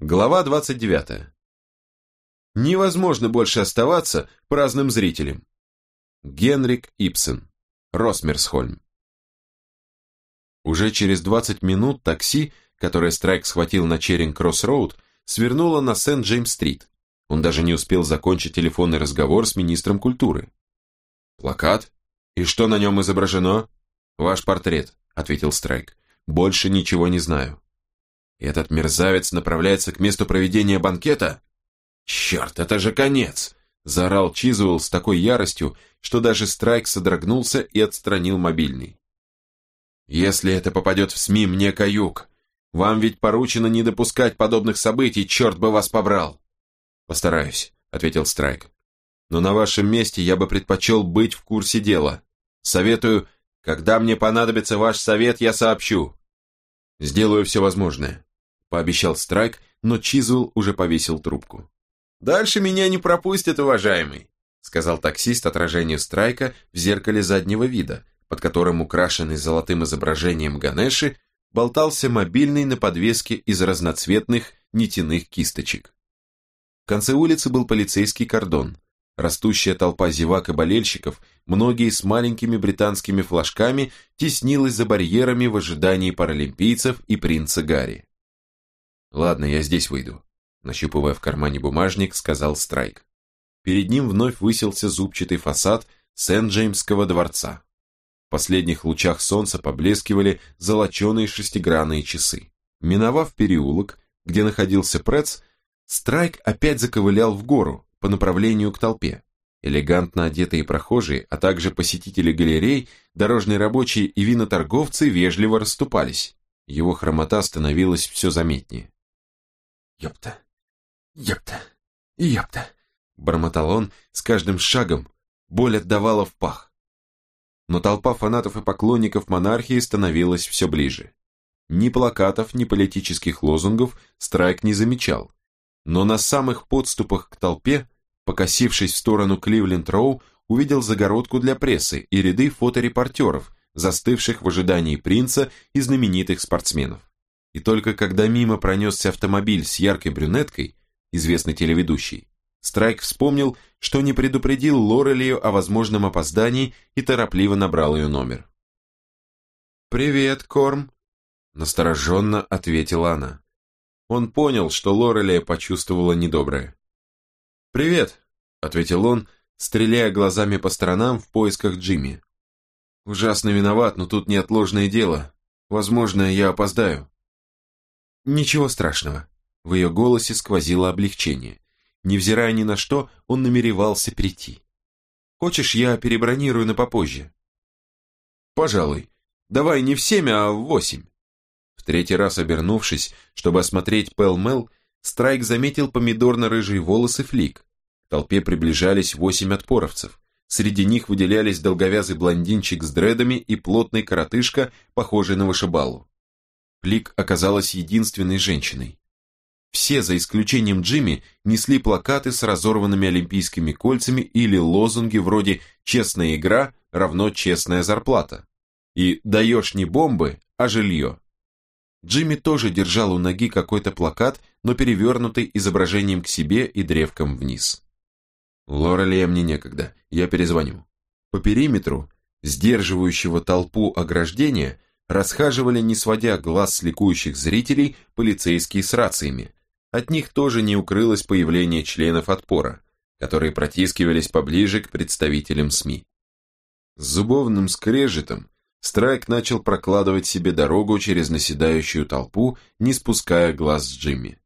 Глава 29. Невозможно больше оставаться праздным зрителем. Генрик Ипсен. Росмерсхольм. Уже через 20 минут такси, которое Страйк схватил на Черинг-Кросс-Роуд, свернуло на Сент-Джеймс-стрит. Он даже не успел закончить телефонный разговор с министром культуры. «Плакат? И что на нем изображено?» «Ваш портрет», — ответил Страйк. «Больше ничего не знаю». Этот мерзавец направляется к месту проведения банкета? Черт, это же конец! Заорал Чизуэлл с такой яростью, что даже Страйк содрогнулся и отстранил мобильный. Если это попадет в СМИ, мне каюк. Вам ведь поручено не допускать подобных событий, черт бы вас побрал. Постараюсь, ответил Страйк. Но на вашем месте я бы предпочел быть в курсе дела. Советую, когда мне понадобится ваш совет, я сообщу. Сделаю все возможное пообещал Страйк, но Чизуэлл уже повесил трубку. «Дальше меня не пропустят, уважаемый», сказал таксист отражению Страйка в зеркале заднего вида, под которым украшенный золотым изображением Ганеши болтался мобильный на подвеске из разноцветных нитяных кисточек. В конце улицы был полицейский кордон. Растущая толпа зевак и болельщиков, многие с маленькими британскими флажками, теснилась за барьерами в ожидании паралимпийцев и принца Гарри. «Ладно, я здесь выйду», – нащупывая в кармане бумажник, сказал Страйк. Перед ним вновь высился зубчатый фасад Сент-Джеймского дворца. В последних лучах солнца поблескивали золоченые шестигранные часы. Миновав переулок, где находился Прец, Страйк опять заковылял в гору по направлению к толпе. Элегантно одетые прохожие, а также посетители галерей, дорожные рабочие и виноторговцы вежливо расступались. Его хромота становилась все заметнее. «Ёпта! Ёпта! Ёпта!» Бормотал он с каждым шагом, боль отдавала в пах. Но толпа фанатов и поклонников монархии становилась все ближе. Ни плакатов, ни политических лозунгов Страйк не замечал. Но на самых подступах к толпе, покосившись в сторону Кливленд-Роу, увидел загородку для прессы и ряды фоторепортеров, застывших в ожидании принца и знаменитых спортсменов. И только когда мимо пронесся автомобиль с яркой брюнеткой, известный телеведущий, Страйк вспомнил, что не предупредил Лорелию о возможном опоздании и торопливо набрал ее номер. «Привет, Корм», – настороженно ответила она. Он понял, что Лорелия почувствовала недоброе. «Привет», – ответил он, стреляя глазами по сторонам в поисках Джимми. «Ужасно виноват, но тут неотложное дело. Возможно, я опоздаю». «Ничего страшного». В ее голосе сквозило облегчение. Невзирая ни на что, он намеревался прийти. «Хочешь, я перебронирую на попозже?» «Пожалуй. Давай не в семь, а в восемь». В третий раз обернувшись, чтобы осмотреть Пэл-Мэл, Страйк заметил помидорно-рыжие волосы Флик. К толпе приближались восемь отпоровцев. Среди них выделялись долговязый блондинчик с дредами и плотный коротышка, похожий на вышибалу. Флик оказалась единственной женщиной. Все, за исключением Джимми, несли плакаты с разорванными олимпийскими кольцами или лозунги вроде «Честная игра равно честная зарплата» и «Даешь не бомбы, а жилье». Джимми тоже держал у ноги какой-то плакат, но перевернутый изображением к себе и древком вниз. «Лорелия, мне некогда, я перезвоню». По периметру, сдерживающего толпу ограждения, расхаживали, не сводя глаз с ликующих зрителей, полицейские с рациями. От них тоже не укрылось появление членов отпора, которые протискивались поближе к представителям СМИ. С зубовным скрежетом Страйк начал прокладывать себе дорогу через наседающую толпу, не спуская глаз с Джимми.